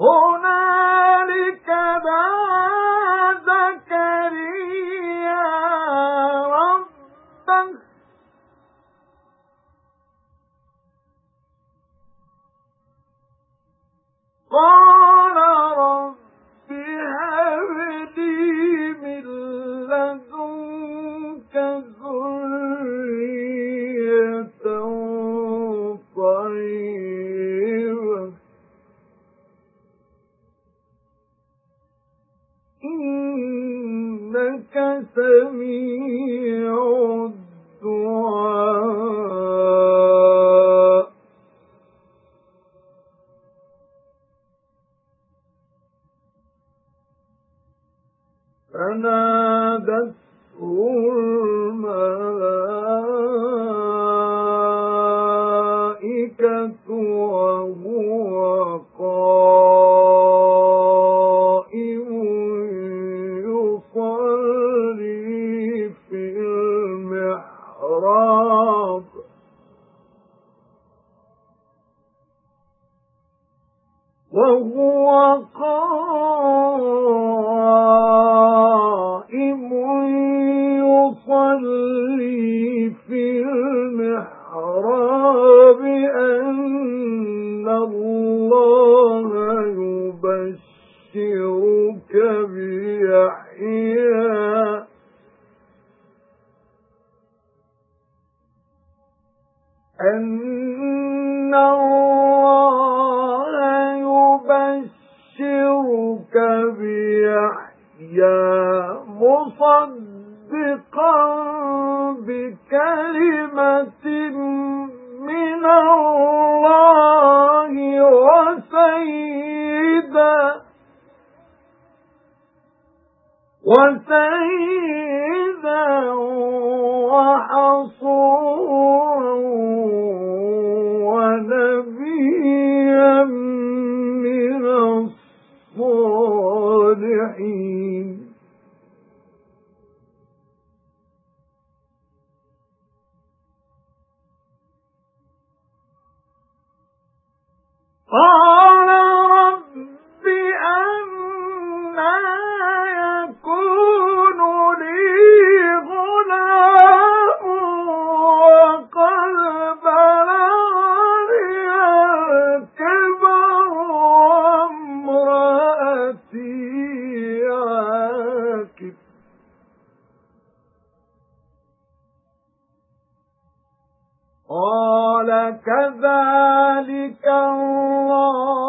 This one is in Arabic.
هُنَالِكَ إِنَّكَ سَمِيعُ الدُّعَاءِ. فَنَادَتْهُ الْمَلَائِكَةُ وَهُوَ قَائِمٌ يُصَلِّي فِي الْمِحْرَابِ أَنَّ اللَّهَ يُبَشِّرُكَ بِيَحْيَىٰ. أَنَّ بِيَحْيَىٰ مُصَدِّقًا بِكَلِمَةٍ مِّنَ اللَّهِ وَسَيِّدًا وَسَيِّدًا وَحَصُورًا قَالَ كَذَلِكَ اللَّهُ.